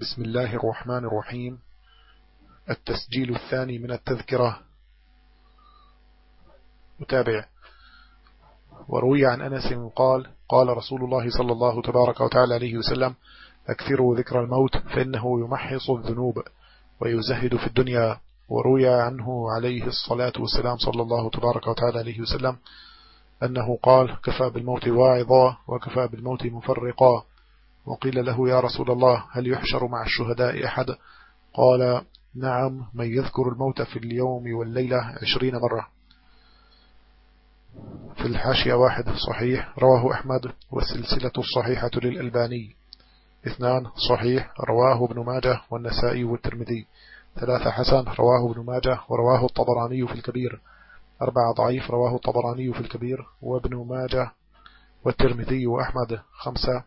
بسم الله الرحمن الرحيم. التسجيل الثاني من التذكرة. متابع. وروي عن أنس قال قال رسول الله صلى الله تبارك وتعالى عليه وسلم أكثروا ذكر الموت فإنه يمحص الذنوب ويزهد في الدنيا. وروي عنه عليه الصلاة والسلام صلى الله تبارك وتعالى عليه وسلم أنه قال كفى بالموت واعظا وكفى بالموت مفرقا. وقيل له يا رسول الله هل يحشر مع الشهداء أحد؟ قال نعم من يذكر الموت في اليوم والليلة عشرين مرة. في الحاشية واحد صحيح رواه أحمد والسلسلة الصحيحة للألباني. اثنان صحيح رواه ابن ماجه والنسائي والترمذي. ثلاثة حسن رواه ابن ماجه ورواه الطبراني في الكبير. أربعة ضعيف رواه الطبراني في الكبير. وابن ماجه والترمذي وأحمد. خمسة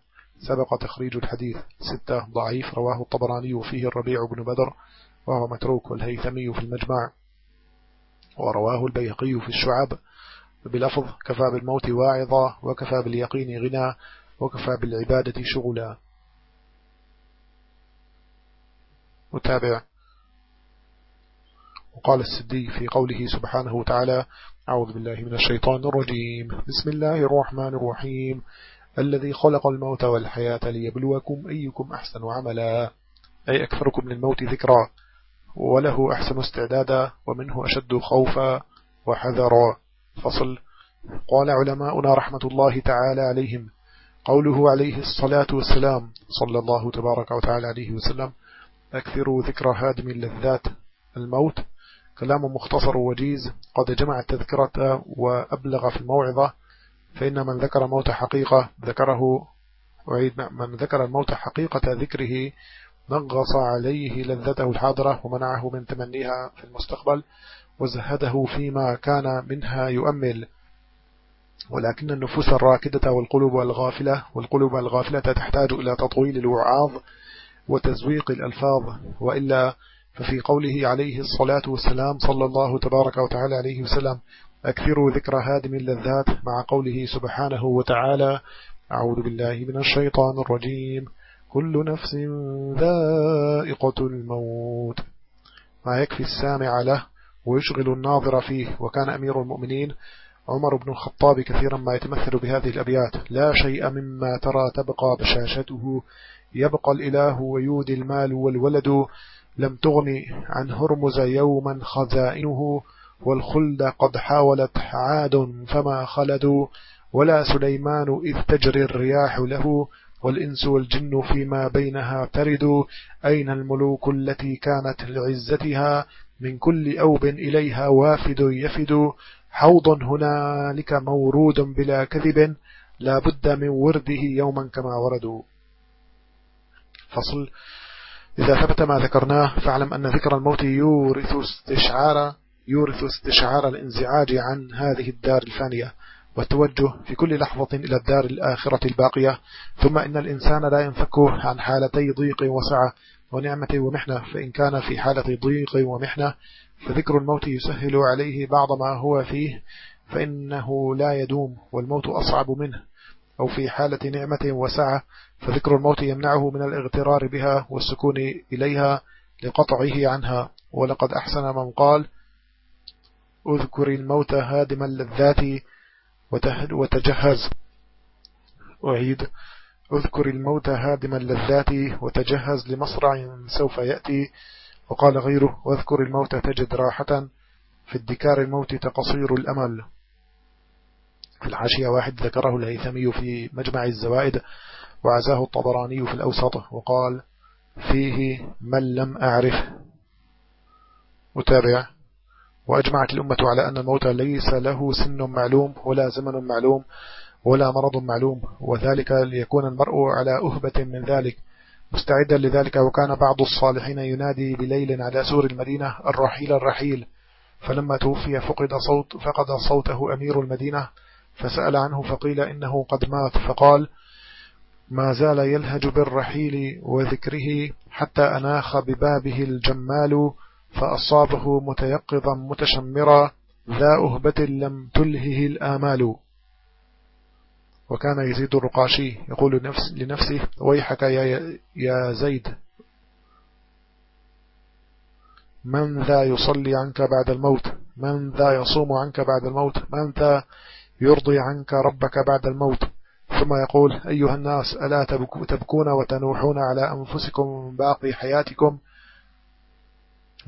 سبق تخريج الحديث ستة ضعيف رواه الطبراني وفيه الربيع بن بدر وهو متروك والهيثمي في المجمع ورواه البيقي في الشعب بلفظ كفى بالموت واعظا وكفى باليقين غنى وكفى بالعبادة شغلا. متابع. وقال السدي في قوله سبحانه وتعالى أعوذ بالله من الشيطان الرجيم. بسم الله الرحمن الرحيم. الذي خلق الموت والحياة ليبلوكم أيكم أحسن عملا. أي أكثركم من الموت ذكرا وله أحسن استعدادا ومنه أشد خوفا وحذرا. فصل. قال علماؤنا رحمة الله تعالى عليهم. قوله عليه الصلاة والسلام صلى الله تبارك وتعالى عليه وسلم أكثروا ذكر هادم اللذات الموت. كلام مختصر وجيز. قد جمع التذكرة وأبلغ في الموعظة. فإن من ذكر موت حقيقة ذكره وعيد من ذكر الموت حقيقة ذكره نغص عليه لذته الحاضرة ومنعه من تمنيها في المستقبل وزهده فيما كان منها يؤمل. ولكن النفوس الراكدة والقلوب الغافلة والقلوب الغافلة تحتاج إلى تطويل الوعاظ وتزويق الألفاظ. وإلا ففي قوله عليه الصلاة والسلام صلى الله تبارك وتعالى عليه وسلم أكثروا ذكر هادم اللذات مع قوله سبحانه وتعالى أعوذ بالله من الشيطان الرجيم. كل نفس ذائقة الموت. ما يكفي السامع له ويشغل الناظر فيه. وكان أمير المؤمنين عمر بن الخطاب كثيرا ما يتمثل بهذه الأبيات. لا شيء مما ترى تبقى بشاشته. يبقى الإله ويودي المال والولد. لم تغني عن هرمز يوما خزائنه. والخلد قد حاولت عاد فما خلدوا ولا سليمان إذ تجري الرياح له والإنس والجن فيما بينها ترد أين الملوك التي كانت لعزتها؟ من كل أوب إليها وافد يفد حوض هنالك مورود بلا كذب لا بد من ورده يوما كما وردوا. فصل. إذا ثبت ما ذكرناه فاعلم أن ذكر الموت يورث استشعار يورث استشعار الانزعاج عن هذه الدار الفانية والتوجه في كل لحظة إلى الدار الآخرة الباقية. ثم إن الإنسان لا ينفك عن حالتي ضيق وسعة ونعمة ومحنة. فإن كان في حالة ضيق ومحنة فذكر الموت يسهل عليه بعض ما هو فيه فإنه لا يدوم والموت أصعب منه. أو في حالة نعمة وسعة فذكر الموت يمنعه من الاغترار بها والسكون إليها لقطعه عنها. ولقد أحسن من قال اذكر الموت هادم اللذات وتجهز. أعيد. اذكر الموت هادم اللذات وتجهز لمصرع سوف يأتي. وقال غيره واذكر الموت تجد راحة في الدكار الموت تقصير الأمل. في الحاشية واحد ذكره الهيثمي في مجمع الزوائد وعزاه الطبراني في الأوسط وقال فيه من لم أعرف. متابع. وأجمعت الأمة على أن الموت ليس له سن معلوم ولا زمن معلوم ولا مرض معلوم وذلك ليكون المرء على أهبة من ذلك. مستعدا لذلك وكان بعض الصالحين ينادي بليل على سور المدينة الرحيل الرحيل. فلما توفي فقد, صوت فقد صوته أمير المدينة فسأل عنه فقيل إنه قد مات. فقال ما زال يلهج بالرحيل وذكره حتى أناخ ببابه الجمال فأصابه متيقظا متشمرا ذا أهبة لم تلهه الآمال. وكان يزيد الرقاشي يقول لنفس لنفسه ويحك يا, يا زيد. من ذا يصلي عنك بعد الموت؟ من ذا يصوم عنك بعد الموت؟ من ذا يرضي عنك ربك بعد الموت؟ ثم يقول أيها الناس ألا تبكون وتنوحون على أنفسكم باقي حياتكم؟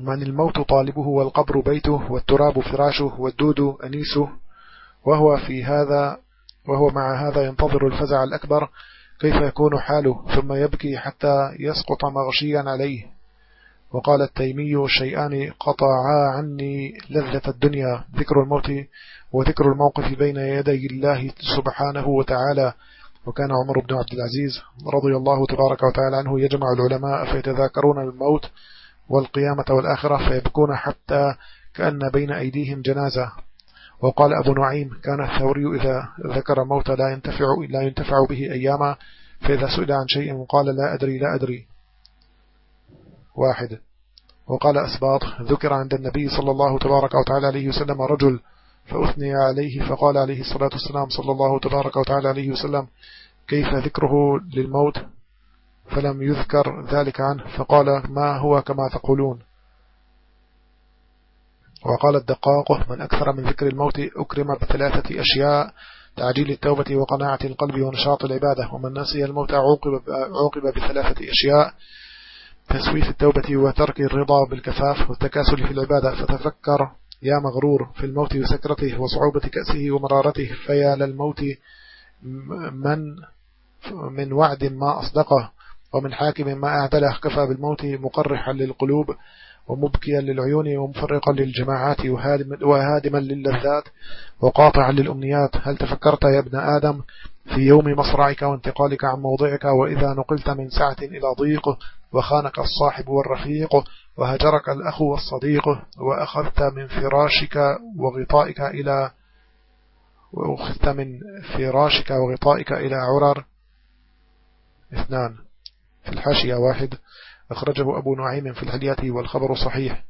من الموت طالبه والقبر بيته والتراب فراشه والدود أنيسه وهو في هذا وهو مع هذا ينتظر الفزع الأكبر كيف يكون حاله؟ ثم يبكي حتى يسقط مغشيا عليه. وقال التيمي شيئان قطعا عني لذة الدنيا. ذكر الموت وذكر الموقف بين يدي الله سبحانه وتعالى. وكان عمر بن عبد العزيز رضي الله تبارك وتعالى عنه يجمع العلماء فيتذاكرون الموت والقيامة والآخرة فيبكون حتى كأن بين أيديهم جنازة. وقال أبو نعيم كان الثوري إذا ذكر موت لا ينتفع, لا ينتفع به أياما فإذا سئل عن شيء قال لا أدري لا أدري. واحد. وقال أسباط ذكر عند النبي صلى الله تبارك وتعالى عليه وسلم رجل فأثني عليه فقال عليه الصلاة والسلام صلى الله تبارك وتعالى عليه وسلم كيف ذكره للموت؟ فلم يذكر ذلك عنه فقال ما هو كما تقولون؟ وقال الدقاق من أكثر من ذكر الموت أكرم بثلاثة أشياء تعجيل التوبة وقناعة القلب ونشاط العبادة ومن نسي الموت عوقب, عوقب بثلاثة أشياء تسويف التوبة وترك الرضا بالكفاف والتكاسل في العبادة. فتفكر يا مغرور في الموت وسكرته وصعوبة كأسه ومرارته فيا للموت من من وعد ما أصدقه. ومن حاكم ما أعدله كفى بالموت مقرحا للقلوب ومبكيا للعيون ومفرقا للجماعات وهادما للذات وقاطعا للأمنيات. هل تفكرت يا ابن آدم في يوم مصرعك وانتقالك عن موضعك وإذا نقلت من سعة إلى ضيق وخانك الصاحب والرفيق وهجرك الأخ والصديق وأخذت من فراشك وغطائك إلى وأخذت من فراشك وغطائك إلى عرر؟ اثنان. في الحاشية واحد. أخرجه أبو نعيم في الحلية والخبر صحيح.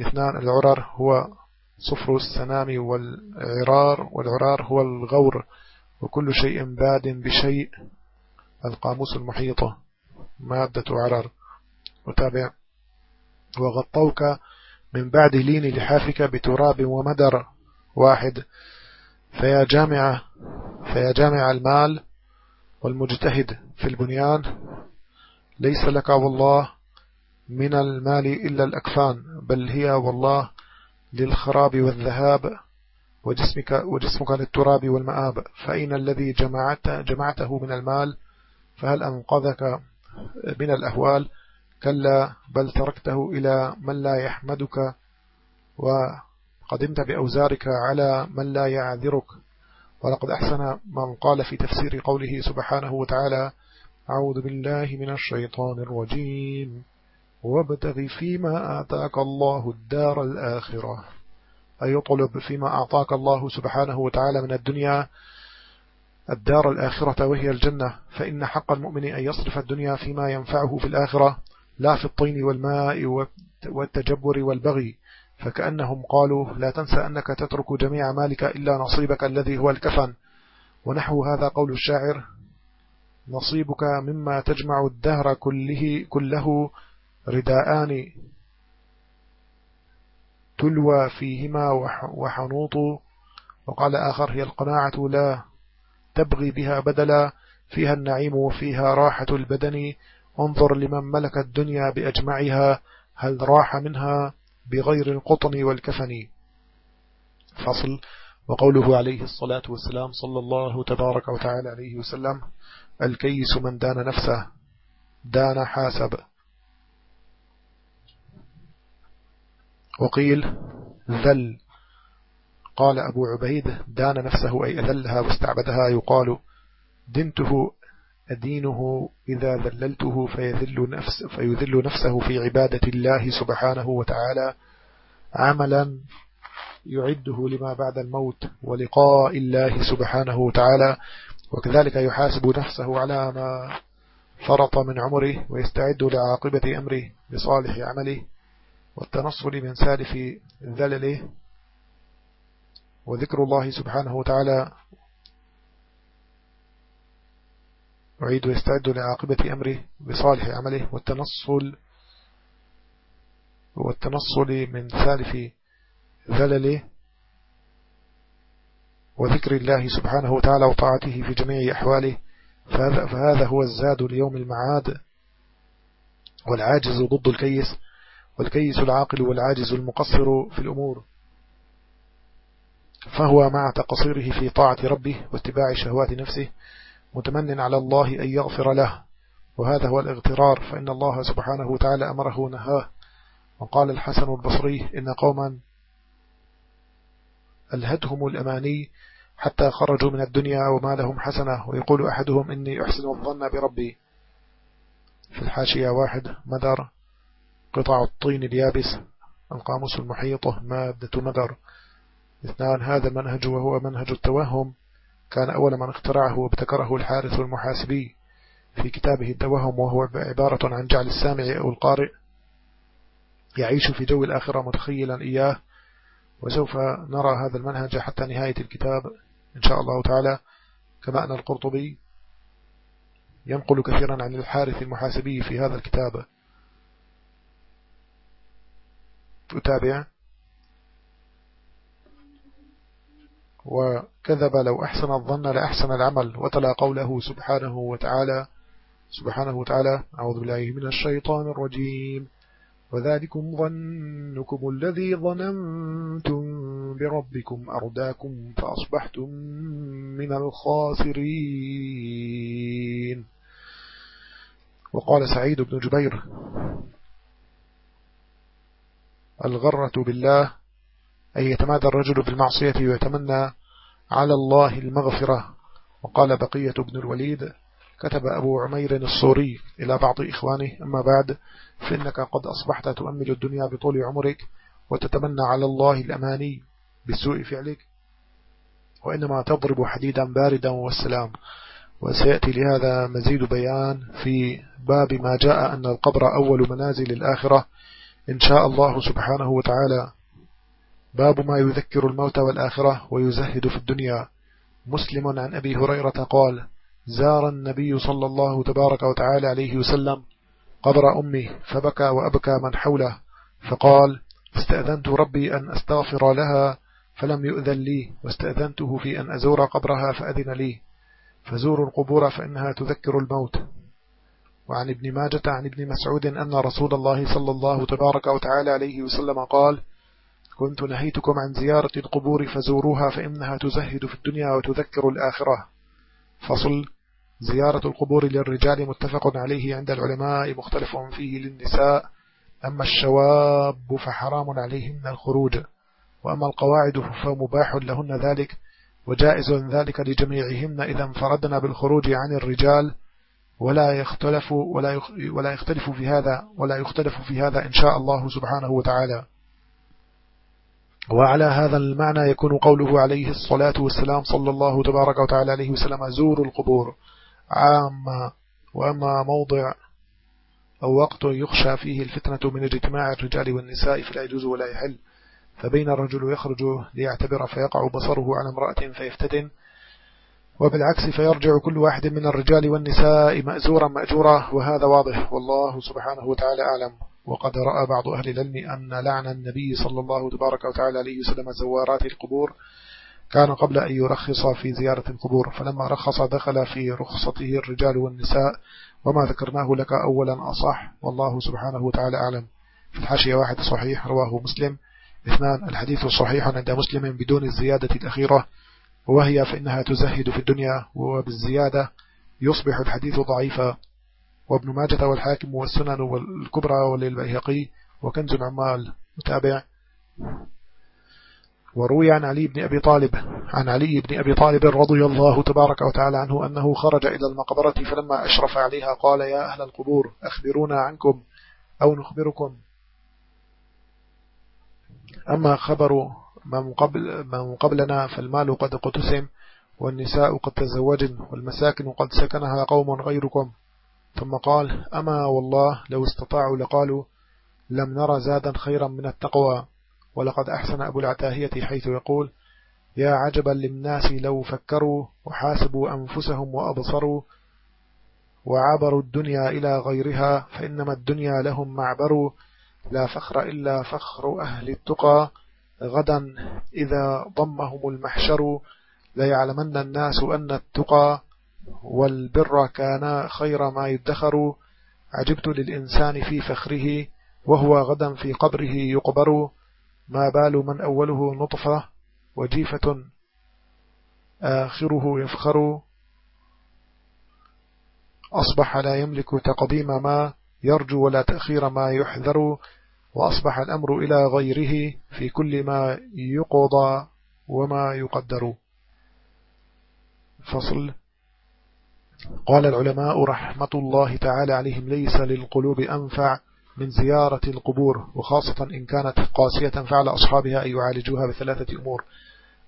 اثنان العرر هو صفر السنام والعرار والعرار هو الغور وكل شيء باد بشيء. القاموس المحيطة مادة عرر. وتابع. وغطوك من بعد لين لحافك بتراب ومدر واحد. فيا جامع فيا جامع المال والمجتهد في البنيان. ليس لك والله من المال إلا الأكفان بل هي والله للخراب والذهاب وجسمك, وجسمك للتراب والمآب. فأين الذي جمعت جمعته من المال فهل أنقذك من الأهوال؟ كلا بل تركته إلى من لا يحمدك وقدمت بأوزارك على من لا يعذرك. ولقد أحسن من قال في تفسير قوله سبحانه وتعالى أعوذ بالله من الشيطان الرجيم. وابتغ فيما آتاك الله الدار الآخرة. أي يطلب فيما أعطاك الله سبحانه وتعالى من الدنيا الدار الآخرة وهي الجنة. فإن حق المؤمن أن يصرف الدنيا فيما ينفعه في الآخرة لا في الطين والماء والتجبر والبغي. فكأنهم قالوا لا تنسى أنك تترك جميع مالك إلا نصيبك الذي هو الكفن. ونحو هذا قول الشاعر نصيبك مما تجمع الدهر كله, كله رداءان. تلوى فيهما وحنوط. وقال آخر هي القناعة لا تبغي بها بدلا فيها النعيم وفيها راحة البدن. انظر لمن ملك الدنيا بأجمعها هل راح منها بغير القطن والكفن؟ فصل. وقوله عليه الصلاة والسلام صلى الله تبارك وتعالى عليه وسلم الكيس من دان نفسه دان حاسب. وقيل ذل. قال أبو عبيد دان نفسه أي أذلها واستعبدها يقال دنته أدينه إذا ذللته فيذل, نفس فيذل نفسه في عبادة الله سبحانه وتعالى عملا يعده لما بعد الموت ولقاء الله سبحانه وتعالى. وكذلك يحاسب نفسه على ما فرط من عمره ويستعد لعاقبة أمره بصالح عمله والتنصل من سالف ذلله. وذكر الله سبحانه وتعالى يعيد ويستعد لعاقبة أمره بصالح عمله والتنصل والتنصل من ثالث ذلله. وذكر الله سبحانه وتعالى وطاعته في جميع أحواله فهذا, فهذا هو الزاد ليوم المعاد والعاجز ضد الكيس والكيس العاقل والعاجز المقصر في الأمور. فهو مع تقصيره في طاعة ربه واتباع شهوات نفسه متمن على الله أن يغفر له. وهذا هو الاغترار فإن الله سبحانه وتعالى أمره نهاه وقال الحسن البصري إن قوما ألهتهم الأماني حتى خرجوا من الدنيا وما لهم حسنة. ويقول أحدهم إني أحسن الظن بربي. في الحاشية واحد مدر. قطع الطين اليابس. القاموس المحيطة مادة مدر. اثنان هذا المنهج وهو منهج التوهم. كان أول من اخترعه وابتكره الحارث المحاسبي. في كتابه التوهم وهو عبارة عن جعل السامع أو القارئ يعيش في جو الآخرة متخيلا إياه. وسوف نرى هذا المنهج حتى نهاية الكتاب. إن شاء الله تعالى كما أن القرطبي ينقل كثيرا عن الحارث المحاسبي في هذا الكتاب. تتابع وكذب لو أحسن الظن لأحسن العمل وتلا قوله سبحانه وتعالى سبحانه وتعالى أعوذ بالله من الشيطان الرجيم. وذلكم ظنكم الذي ظننتم بربكم أرداكم فأصبحتم من الخاسرين. وقال سعيد بن جبير الغرة بالله أن يتمادى الرجل بالمعصية ويتمنى على الله المغفرة. وقال بقية بن الوليد كتب أبو عمير الصوري إلى بعض إخوانه أما بعد فإنك قد أصبحت تؤمل الدنيا بطول عمرك وتتمنى على الله الأماني. بسوء فعلك وإنما تضرب حديدا باردا والسلام. وسيأتي لهذا مزيد بيان في باب ما جاء أن القبر أول منازل الآخرة إن شاء الله سبحانه وتعالى. باب ما يذكر الموت والآخرة ويزهد في الدنيا. مسلم عن أبي هريرة قال زار النبي صلى الله تبارك وتعالى عليه وسلم قبر أمه فبكى وأبكى من حوله فقال استأذنت ربي أن أستغفر لها فلم يؤذن لي واستأذنته في أن أزور قبرها فأذن لي. فزوروا القبور فإنها تذكر الموت. وعن ابن ماجة عن ابن مسعود أن رسول الله صلى الله تبارك وتعالى عليه وسلم قال كنت نهيتكم عن زيارة القبور فزوروها فإنها تزهد في الدنيا وتذكر الآخرة. فصل زيارة القبور للرجال متفق عليه عند العلماء مختلف فيه للنساء. أما الشواب فحرام عليهن الخروج. وأما القواعد فمباح لهن ذلك وجائز ذلك لجميعهن إذا انفردنا بالخروج عن الرجال ولا يختلف ولا ولا يختلف في هذا ولا يختلف في هذا إن شاء الله سبحانه وتعالى. وعلى هذا المعنى يكون قوله عليه الصلاة والسلام صلى الله تبارك وتعالى عليه وسلم زوروا القبور. عاما وأما موضع أو وقت يخشى فيه الفتنة من اجتماع الرجال والنساء فلا يجوز ولا يحل. فبين الرجل يخرج ليعتبر فيقع بصره على امرأة فيفتتن وبالعكس فيرجع كل واحد من الرجال والنساء مأزورا مأجورا وهذا واضح. والله سبحانه وتعالى أعلم. وقد رأى بعض أهل العلم أن لعن النبي صلى الله تبارك وتعالى عليه وسلم زوارات القبور كان قبل أن يرخص في زيارة القبور. فلما رخص دخل في رخصته الرجال والنساء وما ذكرناه لك أولا أصح. والله سبحانه وتعالى أعلم. في الحاشية واحد صحيح رواه مسلم. اثنان الحديث صحيح عند مسلم بدون الزيادة الأخيرة وهي فإنها تزهد في الدنيا وبالزيادة. يصبح الحديث ضعيفا وابن ماجة والحاكم والسنن والكبرى وللبيهقي وكنز العمال متابع. وروي عن علي بن أبي طالب عن علي بن أبي طالب رضي الله تبارك وتعالى عنه أنه خرج إلى المقبرة فلما أشرف عليها قال يا أهل القبور أخبرونا عنكم أو نخبركم. أما خبر من, قبل من قبلنا فالمال قد قتسم والنساء قد تزوجن والمساكن قد سكنها قوم غيركم. ثم قال أما والله لو استطاعوا لقالوا لم نرى زادا خيرا من التقوى ولقد أحسن أبو العتاهية حيث يقول يا عجبا للناس لو فكروا وحاسبوا أنفسهم وأبصروا وعبروا الدنيا إلى غيرها فإنما الدنيا لهم معبر لا فخر إلا فخر أهل التقى. غدا إذا ضمهم المحشر ليعلمن الناس أن التقى والبر كان خير ما يدخر. عجبت للإنسان في فخره وهو غدا في قبره يقبر. ما بال من أوله نطفة وجيفة آخره يفخر. أصبح لا يملك تقديم ما يرجو ولا تأخير ما يحذر. وأصبح الأمر إلى غيره في كل ما يقضى وما يقدر. فصل. قال العلماء رحمة الله تعالى عليهم ليس للقلوب أنفع من زيارة القبور وخاصة إن كانت قاسية فعل أصحابها أن يعالجوها بثلاثة أمور.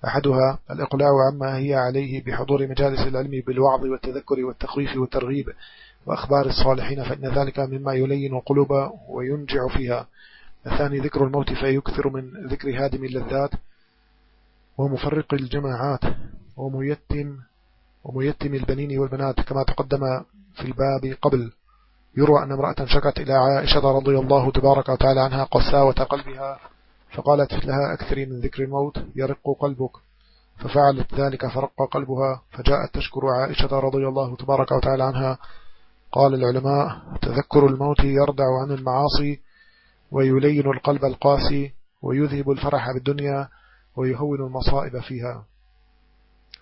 أحدها الإقلاع عما هي عليه بحضور مجالس العلم بالوعظ والتذكر والتخويف والترغيب وأخبار الصالحين فإن ذلك مما يلين القلوب وينجع فيها. الثاني ذكر الموت فيكثر من ذكر هادم اللذات ومفرق الجماعات وميتم وميتم البنين والبنات كما تقدم في الباب قبل. يروى أن امرأة شكت إلى عائشة رضي الله تبارك وتعالى عنها قساوة قلبها فقالت لها أكثري من ذكر الموت يرق قلبك. ففعلت ذلك فرق قلبها فجاءت تشكر عائشة رضي الله تبارك وتعالى عنها. قال العلماء تذكر الموت يردع عن المعاصي ويلين القلب القاسي ويذهب الفرح بالدنيا ويهون المصائب فيها.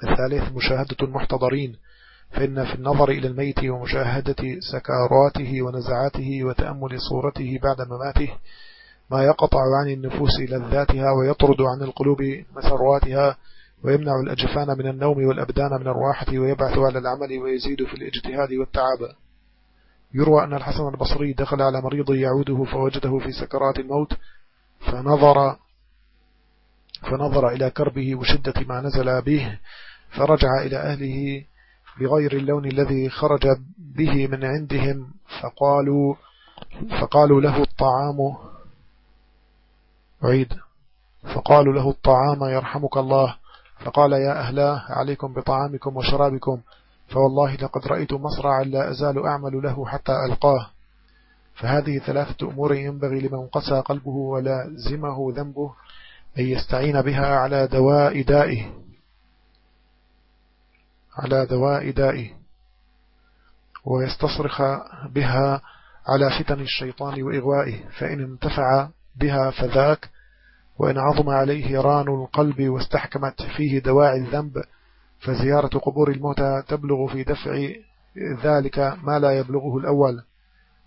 الثالث مشاهدة المحتضرين فإن في النظر إلى الميت ومشاهدة سكاراته ونزعاته وتأمل صورته بعد مماته ما يقطع عن النفوس لذاتها ويطرد عن القلوب مسراتها ويمنع الأجفان من النوم والأبدان من الراحة ويبعث على العمل ويزيد في الاجتهاد والتعب. يروى أن الحسن البصري دخل على مريض يعوده فوجده في سكرات الموت فنظر فنظر إلى كربه وشدة ما نزل به فرجع إلى أهله بغير اللون الذي خرج به من عندهم فقالوا فقالوا له الطعام عيد فقالوا له الطعام يرحمك الله فقال يا أهلاه عليكم بطعامكم وشرابكم. فوالله لقد رأيت مصرعا لا أزال أعمل له حتى ألقاه. فهذه ثلاثة أمور ينبغي لمن قسى قلبه ولازمه ذنبه أن يستعين بها على دواء دائه. على دواء دائه. ويستصرخ بها على فتن الشيطان وإغوائه. فإن انتفع بها فذاك وإن عظم عليه ران القلب واستحكمت فيه دواعي الذنب فزيارة قبور الموتى تبلغ في دفع ذلك ما لا يبلغه الأول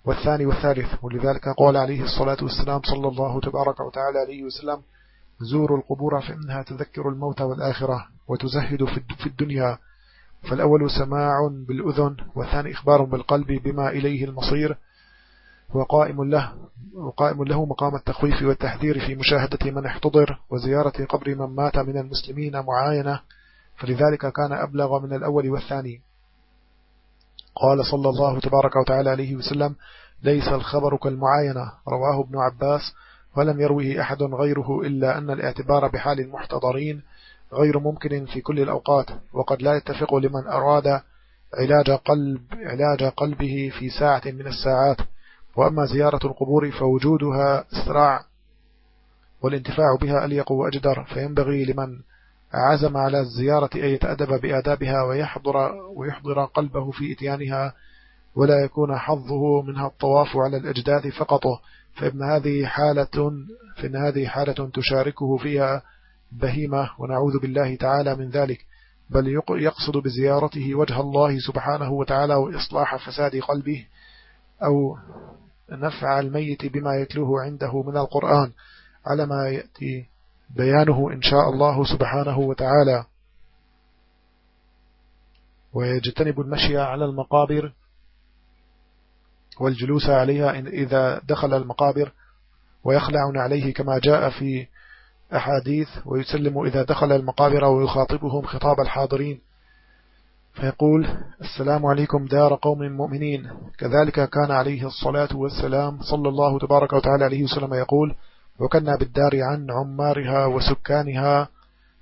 والثاني والثالث. ولذلك قال عليه الصلاة والسلام صلى الله تبارك وتعالى عليه وسلم زوروا القبور فإنها تذكر الموت والآخرة وتزهد في الدنيا. فالأول سماع بالأذن والثاني إخبار بالقلب بما إليه المصير. وقائم له وقائم له مقام التخويف والتحذير في مشاهدة من احتضر وزيارة قبر من مات من المسلمين معاينة فلذلك كان أبلغ من الأول والثاني. قال صلى الله تبارك وتعالى عليه وسلم ليس الخبر كالمعاينة. رواه ابن عباس. ولم يروه أحد غيره إلا أن الاعتبار بحال المحتضرين غير ممكن في كل الأوقات وقد لا يتفق لمن أراد علاج قلب علاج قلبه في ساعة من الساعات. وأما زيارة القبور فوجودها اسراع والانتفاع بها أليق وأجدر فينبغي لمن عزم على الزيارة أن يتأدب بآدابها ويحضر, ويحضر قلبه في إتيانها ولا يكون حظه منها الطواف على الأجداث فقط. فإن هذه حالة فإن هذه حالة تشاركه فيها بهيمة ونعوذ بالله تعالى من ذلك. بل يقصد بزيارته وجه الله سبحانه وتعالى وإصلاح فساد قلبه أو نفع الميت بما يتلوه عنده من القرآن على ما يأتي بيانه إن شاء الله سبحانه وتعالى. ويجتنب المشي على المقابر والجلوس عليها إذا دخل المقابر ويخلع عليه كما جاء في أحاديث ويسلم إذا دخل المقابر ويخاطبهم خطاب الحاضرين. فيقول السلام عليكم دار قوم مؤمنين. كذلك كان عليه الصلاة والسلام صلى الله تبارك وتعالى عليه وسلم يقول وكنا بالدار عن عمارها وسكانها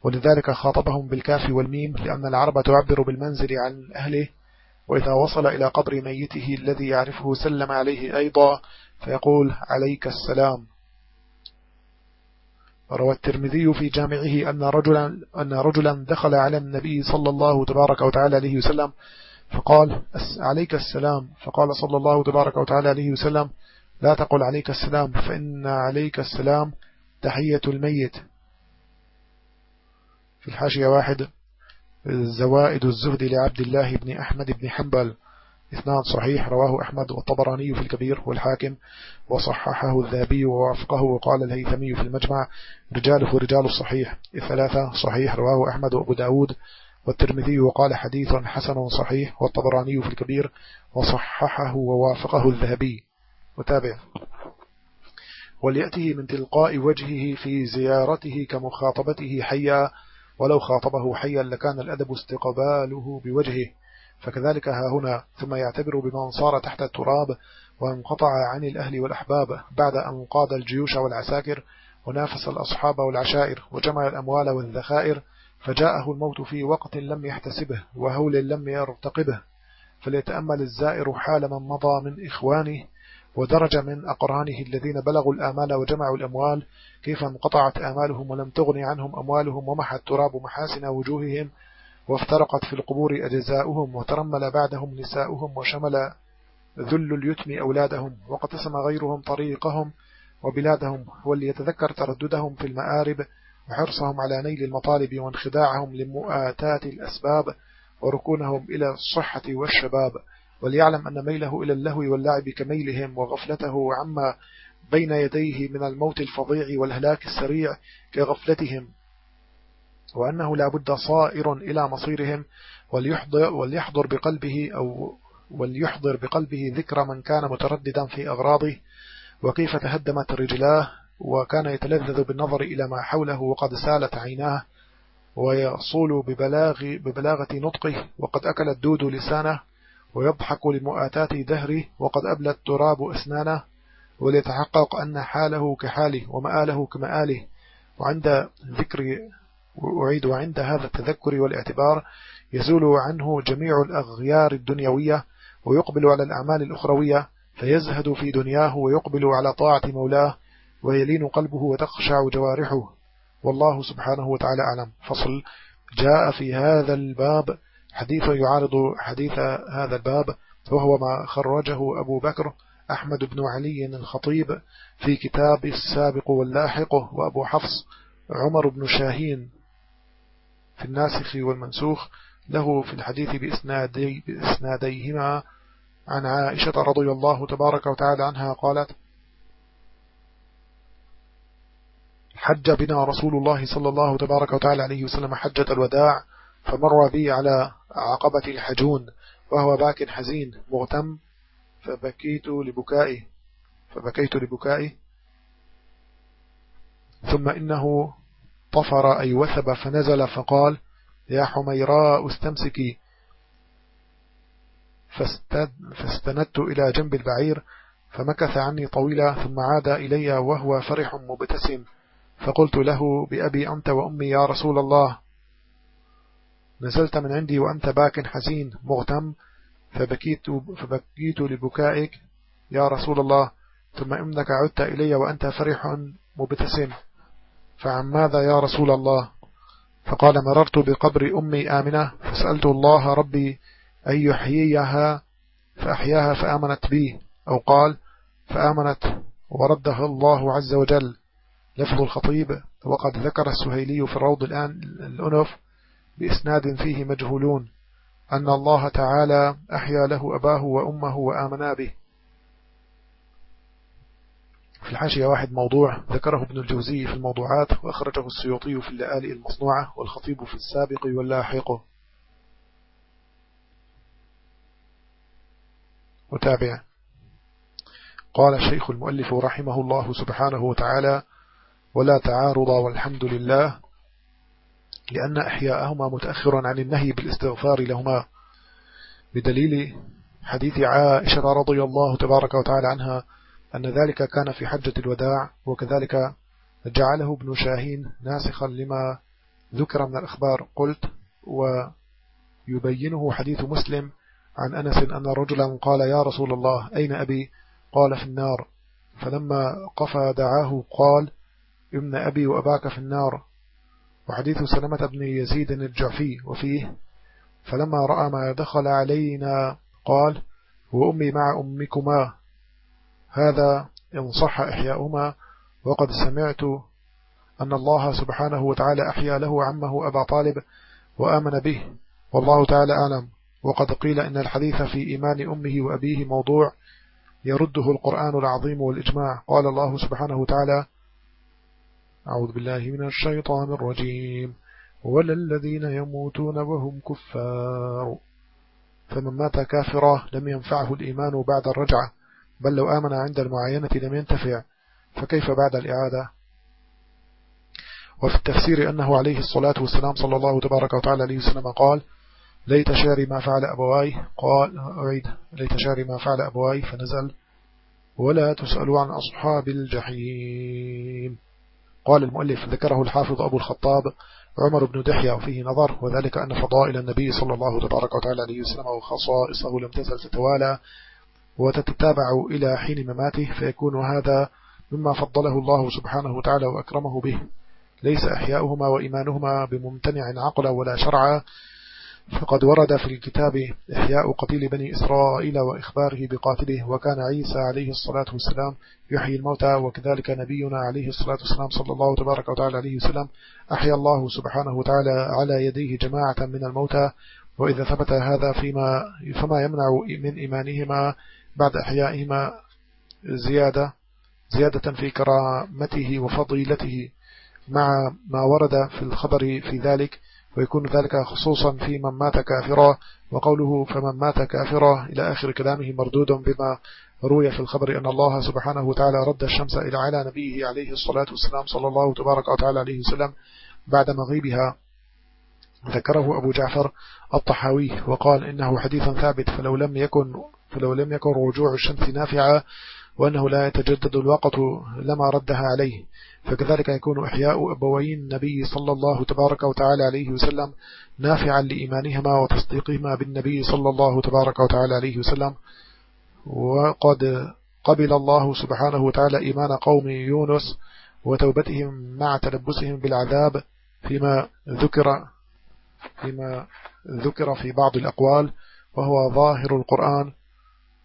ولذلك خاطبهم بالكاف والميم لأن العرب تعبر بالمنزل عن أهله وإذا وصل إلى قبر ميته الذي يعرفه سلم عليه أيضا فيقول عليك السلام. روى الترمذي في جامعه أن رجلا, أن رجلا دخل على النبي صلى الله تبارك وتعالى عليه وسلم فقال عليك السلام. فقال صلى الله تبارك وتعالى عليه وسلم لا تقل عليك السلام فإن عليك السلام تحية الميت. في الحاشية واحد زوائد الزهد لعبد الله بن أحمد بن حنبل. إثنان صحيح رواه أحمد والطبراني في الكبير والحاكم وصححه الذهبي ووافقه وقال الهيثمي في المجمع رجاله رجال الصحيح. الثلاثة صحيح رواه أحمد وأبو داود والترمذي وقال حديث حسن صحيح والطبراني في الكبير وصححه ووافقه الذهبي. وتابع وليأته من تلقاء وجهه في زيارته كمخاطبته حيا ولو خاطبه حيا لكان الأدب استقباله بوجهه. فكذلك ها هنا ثم يعتبر بمن صار تحت التراب وانقطع عن الأهل والأحباب بعد أن قاد الجيوش والعساكر ونافس الأصحاب والعشائر وجمع الأموال والذخائر فجاءه الموت في وقت لم يحتسبه وهول لم يرتقبه. فليتأمل الزائر حال من مضى من إخوانه ودرج من أقرانه الذين بلغوا الآمال وجمعوا الأموال كيف انقطعت آمالهم ولم تغني عنهم أموالهم ومحى التراب محاسن وجوههم وافترقت في القبور أجزاؤهم وترمل بعدهم نساؤهم وشمل ذل اليتم أولادهم وقتسم غيرهم طريقهم وبلادهم وليتذكر ترددهم في المآرب وحرصهم على نيل المطالب وانخداعهم لمؤاتات الأسباب وركونهم إلى الصحة والشباب. وليعلم أن ميله إلى اللهو واللعب كميلهم وغفلته عما بين يديه من الموت الفظيع والهلاك السريع كغفلتهم وأنه لا بد صائر إلى مصيرهم وليحضر, وليحضر بقلبه أو وليحضر بقلبه ذكر من كان مترددا في أغراضه وكيف تهدمت رجلاه وكان يتلذذ بالنظر إلى ما حوله وقد سالت عيناه ويصول ببلاغ ببلاغة نطقه وقد أكل الدود لسانه ويضحك لمؤاتات دهره وقد أبلى التراب أسنانه وليتحقق أن حاله كحاله ومآله كمآله. وعند ذكر أعيد عند هذا التذكر والاعتبار يزول عنه جميع الأغيار الدنيوية ويقبل على الأعمال الأخروية فيزهد في دنياه ويقبل على طاعة مولاه ويلين قلبه وتخشع جوارحه. والله سبحانه وتعالى أعلم. فصل. جاء في هذا الباب حديث يعارض حديث هذا الباب وهو ما خرجه أبو بكر أحمد بن علي الخطيب في كتاب السابق واللاحق وأبو حفص عمر بن شاهين في الناسخ والمنسوخ له في الحديث بإسنادي بإسناديهما عن عائشة رضي الله تبارك وتعالى عنها قالت حج بنا رسول الله صلى الله تبارك وتعالى عليه وسلم حجة الوداع فمر بي على عقبة الحجون وهو باك حزين مغتم فبكيت لبكائه فبكيت لبكائه. ثم إنه طفر أي وثب فنزل فقال يا حميراء استمسكي. فاستندت إلى جنب البعير فمكث عني طويلا ثم عاد إلي وهو فرح مبتسم. فقلت له بأبي أنت وأمي يا رسول الله. نزلت من عندي وأنت باك حزين مغتم فبكيت, فبكيت لبكائك يا رسول الله ثم إنك عدت إلي وأنت فرح مبتسم. فعن ماذا يا رسول الله؟ فقال مررت بقبر أمي آمنة فسألت الله ربي أن يحييها فأحياها فآمنت بي. أو قال فآمنت وردها الله عز وجل. لفظ الخطيب وقد ذكر السهيلي في الروض الآن الأنف بإسناد فيه مجهولون أن الله تعالى أحيا له أباه وأمه وآمنا به. في الحاشية واحد موضوع ذكره ابن الجوزي في الموضوعات وأخرجه السيوطي في اللآلئ المصنوعة والخطيب في السابق واللاحق. وتابع. قال الشيخ المؤلف رحمه الله سبحانه وتعالى ولا تعارض والحمد لله لأن إحياءهما متأخر عن النهي بالاستغفار لهما. بدليل حديث عائشة رضي الله تبارك وتعالى عنها أن ذلك كان في حجة الوداع وكذلك جعله ابن شاهين ناسخا لما ذكر من الأخبار. قلت ويبينه حديث مسلم عن أنس أن رجلا قال يا رسول الله أين أبي؟ قال في النار. فلما قفى دعاه قال ابن أبي وأباك في النار. وحديث سلمة بن يزيد الجعفي وفيه فلما رأى ما دخل علينا قال وأمي مع أمكما هذا إن صح إحياؤهما وقد سمعت أن الله سبحانه وتعالى أحيا له عمه أبا طالب وآمن به والله تعالى أعلم وقد قيل إن الحديث في إيمان أمه وأبيه موضوع يرده القرآن العظيم والإجماع قال الله سبحانه وتعالى أعوذ بالله من الشيطان الرجيم. ولا الذين يموتون وهم كفار. فمن مات كافرا لم ينفعه الإيمان بعد الرجعة بل لو آمن عند المعاينة لم ينتفع. فكيف بعد الإعادة؟ وفي التفسير أنه عليه الصلاة والسلام صلى الله تبارك وتعالى عليه وسلم قال ليت شعري ما فعل أبواي. قال أعيد. ليت شعري ما فعل أبواي. فنزل ولا تسألوا عن أصحاب الجحيم. قال المؤلف ذكره الحافظ أبو الخطاب عمر بن دحية وفيه نظر وذلك أن فضائل النبي صلى الله تبارك وتعالى عليه وسلم وخصائصه لم تزل تتوالى وتتتابع إلى حين مماته فيكون هذا مما فضله الله سبحانه وتعالى وأكرمه به. ليس أحياؤهما وإيمانهما بممتنع عقلا ولا شرعا فقد ورد في الكتاب إحياء قتيل بني إسرائيل وإخباره بقاتله وكان عيسى عليه الصلاة والسلام يحيي الموتى وكذلك نبينا عليه الصلاة والسلام صلى الله تبارك وتعالى عليه وسلم أحيا الله سبحانه وتعالى على يديه جماعة من الموتى. وإذا ثبت هذا فيما فما يمنع من إيمانهما بعد أحيائهما زيادة زيادة في كرامته وفضيلته مع ما ورد في الخبر في ذلك. ويكون ذلك خصوصا في من مات كافرا وقوله فمن مات كافرا إلى آخر كلامه مردود بما روي في الخبر أن الله سبحانه وتعالى رد الشمس إلى على نبيه عليه الصلاة والسلام صلى الله تبارك وتعالى عليه وسلم بعد مغيبها. ذكره أبو جعفر الطحاوي وقال إنه حديث ثابت فلو لم يكن فلو لم يكن رجوع الشمس نافعة وأنه لا يتجدد الوقت لما ردها عليه. فكذلك يكون إحياء أبوي النبي صلى الله تبارك وتعالى عليه وسلم نافعا لإيمانهما وتصديقهما بالنبي صلى الله تبارك وتعالى عليه وسلم. وقد قبل الله سبحانه وتعالى إيمان قوم يونس وتوبتهم مع تلبسهم بالعذاب فيما ذكر فيما ذكر في بعض الأقوال وهو ظاهر القرآن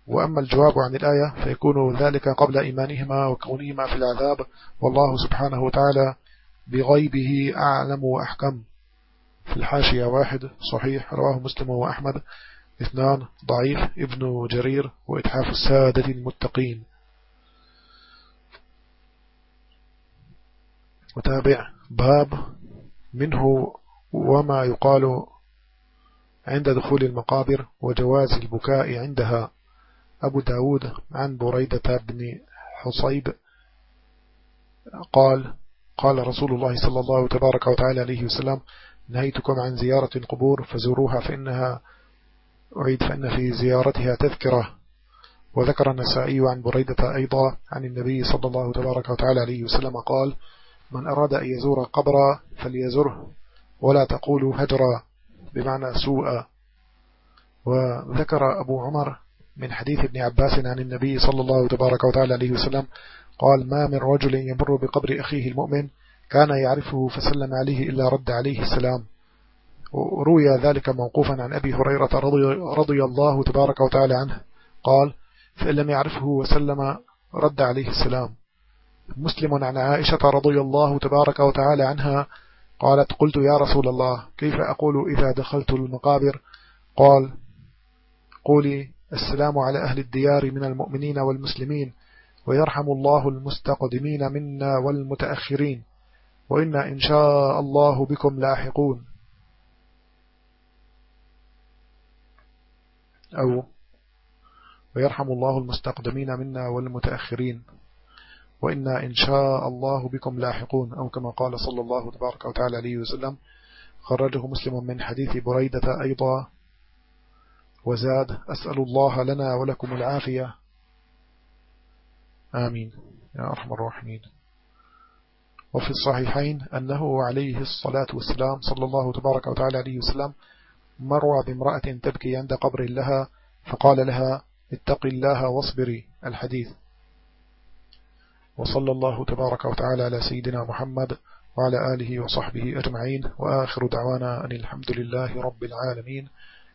وأما الجواب عن الآية فيكون ذلك قبل إيمانهما وكونهما في العذاب والله سبحانه وتعالى بغيبه أعلم وأحكم. في الحاشية واحد صحيح رواه مسلم وأحمد. اثنان ضعيف ابن جرير وإتحاف السادة المتقين. وتابع باب منه وما يقال عند دخول المقابر وجواز البكاء عندها. أبو داود عن بريدة بن حصيب قال قال رسول الله صلى الله تبارك وتعالى عليه وسلم نهيتكم عن زيارة القبور فزوروها فإنها أعيد فإن في زيارتها تذكرة. وذكر النسائي عن بريدة أيضا عن النبي صلى الله تبارك وتعالى عليه وسلم قال من أراد أن يزور قبرا فليزره ولا تقولوا هجرا بمعنى سوءا. وذكر أبو عمر من حديث ابن عباس عن النبي صلى الله تبارك وتعالى عليه وسلم قال ما من رجل يمر بقبر أخيه المؤمن كان يعرفه فسلم عليه إلا رد عليه السلام. وروي ذلك موقوفا عن أبي هريرة رضي, رضي الله تبارك وتعالى عنه. قال فإن لم يعرفه وسلم رد عليه السلام. مسلم عن عائشة رضي الله تبارك وتعالى عنها قالت قلت يا رسول الله كيف أقول إذا دخلت المقابر؟ قال قولي السلام على أهل الديار من المؤمنين والمسلمين ويرحم الله المستقدمين منا والمتأخرين وإنا إن شاء الله بكم لاحقون. أو ويرحم الله المستقدمين منا والمتأخرين وإنا إن شاء الله بكم لاحقون. أو كما قال صلى الله تبارك وتعالى عليه وسلم خرجه مسلم من حديث بريدة أيضا وزاد أسأل الله لنا ولكم العافية. آمين. يا أرحم الراحمين. وفي الصحيحين أنه عليه الصلاة والسلام صلى الله تبارك وتعالى عليه وسلم مر بامرأة تبكي عند قبر لها فقال لها اتق الله واصبري. الحديث. وصلى الله تبارك وتعالى على سيدنا محمد وعلى آله وصحبه أجمعين وآخر دعوانا أن الحمد لله رب العالمين.